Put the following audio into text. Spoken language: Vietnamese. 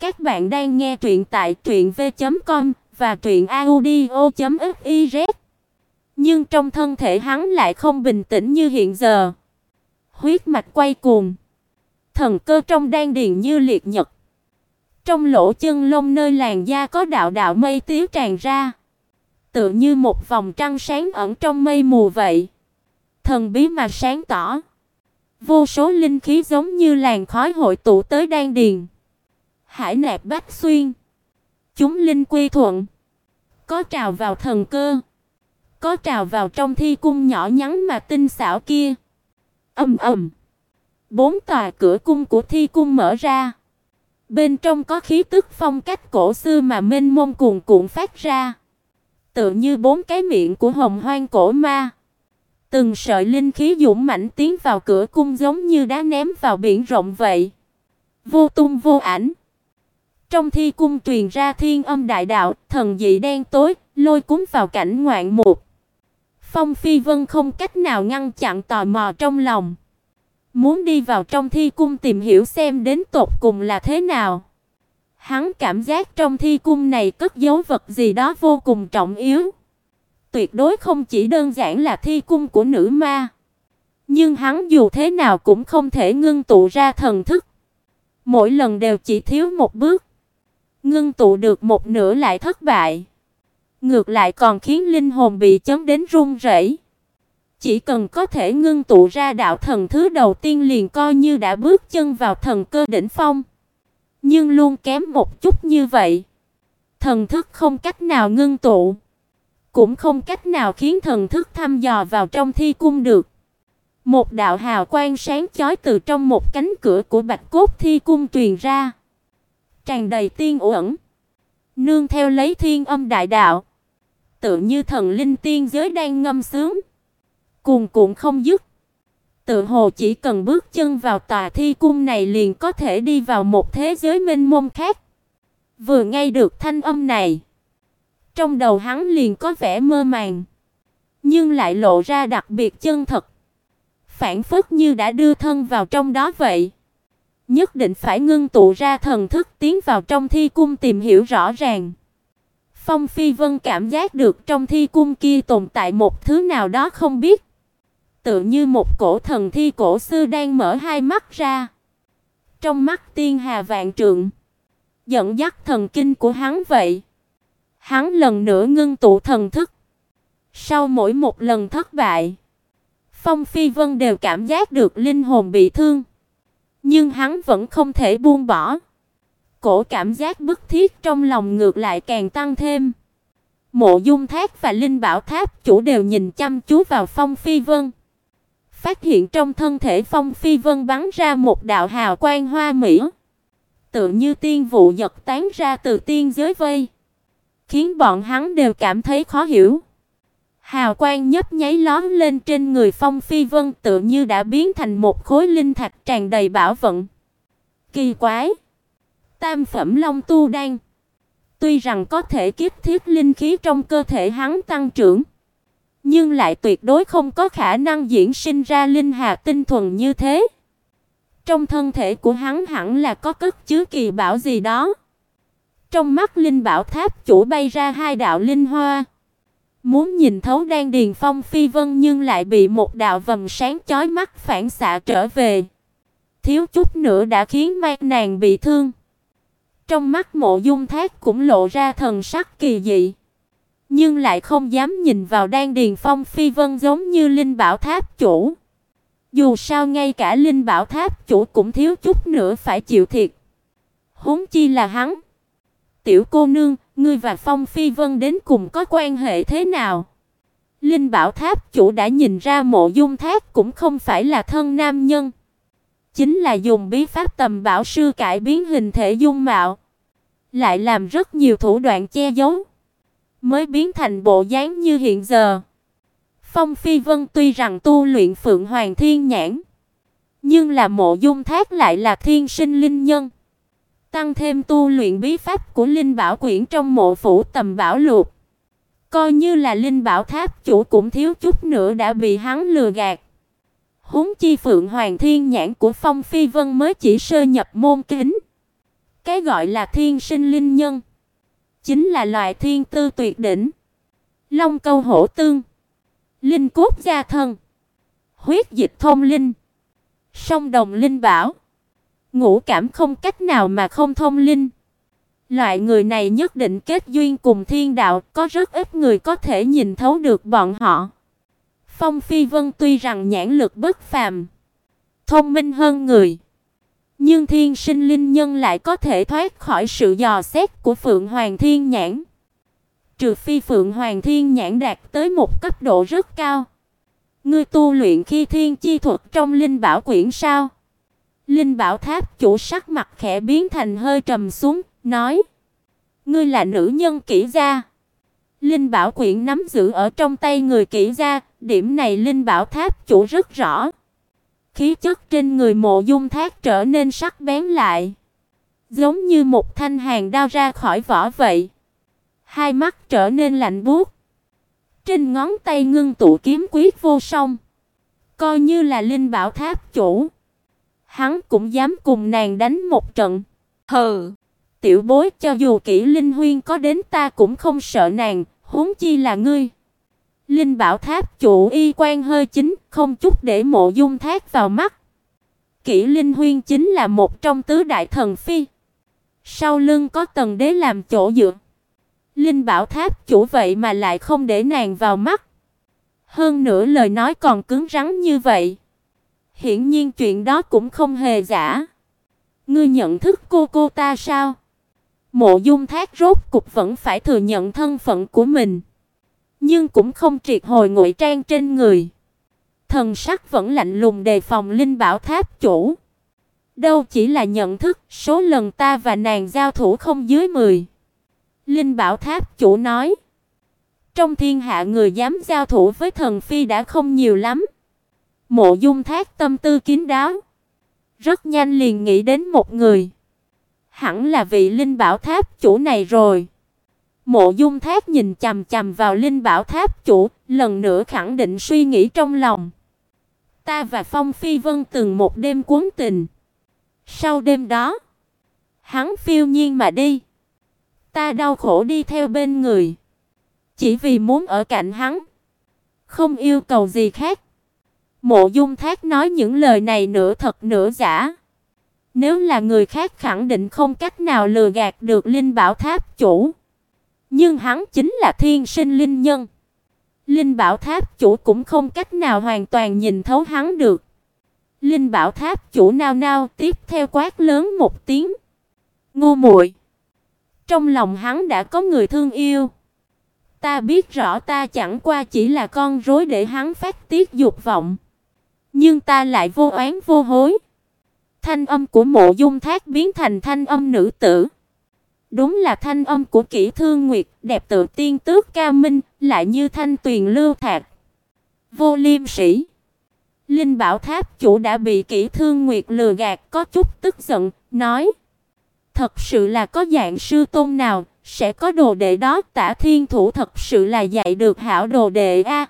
Các bạn đang nghe truyện tại truyệnv.com và truyệnaudio.fiz. Nhưng trong thân thể hắn lại không bình tĩnh như hiện giờ. Huyết mạch quay cuồng, thần cơ trong đan điền như liệt nhật. Trong lỗ chân lông nơi làn da có đạo đạo mây tía tràn ra, tựa như một vòng trăng sáng ẩn trong mây mù vậy. Thần bí mà sáng tỏ. Vô số linh khí giống như làn khói hội tụ tới đan điền. Hải nạp bách xuyên. Chúng linh quy thuận. Có trào vào thần cơ. Có trào vào trong thi cung nhỏ nhắn mà tinh xảo kia. Ầm ầm. Bốn tòa cửa cung của thi cung mở ra. Bên trong có khí tức phong cách cổ xưa mà mênh mông cuồn cuộn phát ra. Tựa như bốn cái miệng của hồng hoang cổ ma. Từng sợi linh khí dũng mãnh tiến vào cửa cung giống như đá ném vào biển rộng vậy. Vô tung vô ảnh. Trong thi cung truyền ra thiên âm đại đạo, thần dị đen tối, lôi cuốn vào cảnh ngoạn mục. Phong Phi Vân không cách nào ngăn chặn tò mò trong lòng. Muốn đi vào trong thi cung tìm hiểu xem đến tột cùng là thế nào. Hắn cảm giác trong thi cung này cất giấu vật gì đó vô cùng trọng yếu. Tuyệt đối không chỉ đơn giản là thi cung của nữ ma. Nhưng hắn dù thế nào cũng không thể ngưng tụ ra thần thức. Mỗi lần đều chỉ thiếu một bước. Ngưng tụ được một nửa lại thất bại. Ngược lại còn khiến linh hồn bị chấn đến run rẩy. Chỉ cần có thể ngưng tụ ra đạo thần thứ đầu tiên liền coi như đã bước chân vào thần cơ đỉnh phong. Nhưng luôn kém một chút như vậy. Thần thức không cách nào ngưng tụ, cũng không cách nào khiến thần thức thăm dò vào trong thi cung được. Một đạo hào quang sáng chói từ trong một cánh cửa của Bạch Cốt Thi cung truyền ra tràn đầy tiên uẩn. Nương theo lấy thiên âm đại đạo, tự như thần linh tiên giới đang ngâm sướng, cuồn cuộn không dứt. Tự hồ chỉ cần bước chân vào tòa thi cung này liền có thể đi vào một thế giới mênh mông khác. Vừa nghe được thanh âm này, trong đầu hắn liền có vẻ mơ màng, nhưng lại lộ ra đặc biệt chân thật, phản phất như đã đưa thân vào trong đó vậy nhất định phải ngưng tụ ra thần thức tiến vào trong thi cung tìm hiểu rõ ràng. Phong Phi Vân cảm giác được trong thi cung kia tồn tại một thứ nào đó không biết, tựa như một cổ thần thi cổ xưa đang mở hai mắt ra. Trong mắt tiên hà vạn trượng, dẫn dắt thần kinh của hắn vậy. Hắn lần nữa ngưng tụ thần thức. Sau mỗi một lần thất bại, Phong Phi Vân đều cảm giác được linh hồn bị thương. Nhưng hắn vẫn không thể buông bỏ. Cổ cảm giác bức thiết trong lòng ngược lại càng tăng thêm. Mộ Dung Thác và Linh Bảo Tháp chủ đều nhìn chăm chú vào Phong Phi Vân. Phát hiện trong thân thể Phong Phi Vân bắn ra một đạo hào quang hoa mỹ, tựa như tiên vụ giật tán ra từ tiên giới vây, khiến bọn hắn đều cảm thấy khó hiểu. Hào quang nhấp nháy lóe lên trên người Phong Phi Vân tự như đã biến thành một khối linh thạch tràn đầy bảo vận. Kỳ quái! Tam phẩm Long tu đan. Tuy rằng có thể kiếp thiết linh khí trong cơ thể hắn tăng trưởng, nhưng lại tuyệt đối không có khả năng diễn sinh ra linh hà tinh thuần như thế. Trong thân thể của hắn hẳn là có cất chứa kỳ bảo gì đó. Trong mắt linh bảo tháp chủ bay ra hai đạo linh hoa. Muốn nhìn thấu đan điền Phong Phi Vân nhưng lại bị một đạo vầng sáng chói mắt phản xạ trở về. Thiếu chút nữa đã khiến Mai nàng bị thương. Trong mắt Mộ Dung Thác cũng lộ ra thần sắc kỳ dị, nhưng lại không dám nhìn vào đan điền Phong Phi Vân giống như Linh Bảo Tháp chủ. Dù sao ngay cả Linh Bảo Tháp chủ cũng thiếu chút nữa phải chịu thiệt. Huống chi là hắn. Tiểu cô nương, Ngươi và Phong Phi Vân đến cùng có quan hệ thế nào? Linh Bảo Tháp chủ đã nhìn ra Mộ Dung Thác cũng không phải là thân nam nhân, chính là dùng bí pháp tầm bảo sư cải biến hình thể dung mạo, lại làm rất nhiều thủ đoạn che giấu, mới biến thành bộ dáng như hiện giờ. Phong Phi Vân tuy rằng tu luyện Phượng Hoàng Thiên Nhãn, nhưng là Mộ Dung Thác lại là thiên sinh linh nhân. Tăng thêm tu luyện bí pháp của Linh Bảo quyển trong mộ phủ tầm bảo lục. Coi như là Linh Bảo tháp chủ cũng thiếu chút nữa đã bị hắn lừa gạt. Huống chi Phượng Hoàng Thiên nhãn của Phong Phi Vân mới chỉ sơ nhập môn kính, Cái gọi là thiên sinh linh nhân, chính là loại thiên tư tuyệt đỉnh. Long câu hổ tương, linh cốt gia thân, huyết dịch thông linh, song đồng linh bảo, ngũ cảm không cách nào mà không thông linh. Loại người này nhất định kết duyên cùng thiên đạo, có rất ít người có thể nhìn thấu được bọn họ. Phong Phi Vân tuy rằng nhãn lực bất phàm, thông minh hơn người, nhưng thiên sinh linh nhân lại có thể thoát khỏi sự dò xét của Phượng Hoàng Thiên Nhãn. Trừ phi Phượng Hoàng Thiên Nhãn đạt tới một cấp độ rất cao. Ngươi tu luyện khi thiên chi thuật trong linh bảo quyển sao? Linh bảo tháp chủ sắc mặt khẽ biến thành hơi trầm xuống, nói: "Ngươi là nữ nhân kỹ gia?" Linh bảo quyển nắm giữ ở trong tay người kỹ gia, điểm này linh bảo tháp chủ rất rõ. Khí chất trên người Mộ Dung Thác trở nên sắc bén lại, giống như một thanh hàn đao ra khỏi vỏ vậy. Hai mắt trở nên lạnh buốt. Trên ngón tay ngưng tụ kiếm quyết vô song, coi như là linh bảo tháp chủ, hắn cũng dám cùng nàng đánh một trận. Hừ, tiểu bối cho dù kỹ linh huyên có đến ta cũng không sợ nàng, huống chi là ngươi. Linh Bảo Tháp chủ y quan hơi chính, không chút để Mộ Dung Thác vào mắt. Kỷ Linh Huyên chính là một trong tứ đại thần phi. Sau lưng có tầng đế làm chỗ dựa. Linh Bảo Tháp chủ vậy mà lại không để nàng vào mắt. Hơn nữa lời nói còn cứng rắn như vậy. Hiển nhiên chuyện đó cũng không hề giả. Ngươi nhận thức cô cô ta sao? Mộ Dung Thác rốt cục vẫn phải thừa nhận thân phận của mình, nhưng cũng không triệt hồi ngụy trang trên người. Thần sắc vẫn lạnh lùng đề phòng Linh Bảo Tháp chủ. Đâu chỉ là nhận thức, số lần ta và nàng giao thủ không dưới 10. Linh Bảo Tháp chủ nói, trong thiên hạ người dám giao thủ với thần phi đã không nhiều lắm. Mộ Dung Thác tâm tư kín đáo, rất nhanh liền nghĩ đến một người hẳn là vị linh bảo tháp chủ này rồi. Mộ Dung Thác nhìn chằm chằm vào linh bảo tháp chủ, lần nữa khẳng định suy nghĩ trong lòng. Ta và Phong Phi Vân từng một đêm cuốn tình. Sau đêm đó, hắn phiêu nhiên mà đi. Ta đau khổ đi theo bên người, chỉ vì muốn ở cạnh hắn, không yêu cầu gì khác. Mộ Dung Thác nói những lời này nửa thật nửa giả. Nếu là người khác khẳng định không cách nào lừa gạt được Linh Bảo Tháp chủ. Nhưng hắn chính là thiên sinh linh nhân. Linh Bảo Tháp chủ cũng không cách nào hoàn toàn nhìn thấu hắn được. Linh Bảo Tháp chủ nao nao tiếp theo quát lớn một tiếng. Ngu muội. Trong lòng hắn đã có người thương yêu. Ta biết rõ ta chẳng qua chỉ là con rối để hắn phát tiết dục vọng. Nhưng ta lại vô oán vô hối. Thanh âm của Mộ Dung Thác biến thành thanh âm nữ tử. Đúng là thanh âm của Kỷ Thương Nguyệt, đẹp tự tiên tước ca minh, lại như thanh tuyền lưu thạc. Vô Liêm Sĩ. Linh Bảo Tháp chủ đã bị Kỷ Thương Nguyệt lừa gạt, có chút tức giận, nói: "Thật sự là có dạng sư tôn nào sẽ có đồ đệ đó, Tả Thiên Thủ thật sự là dạy được hảo đồ đệ a."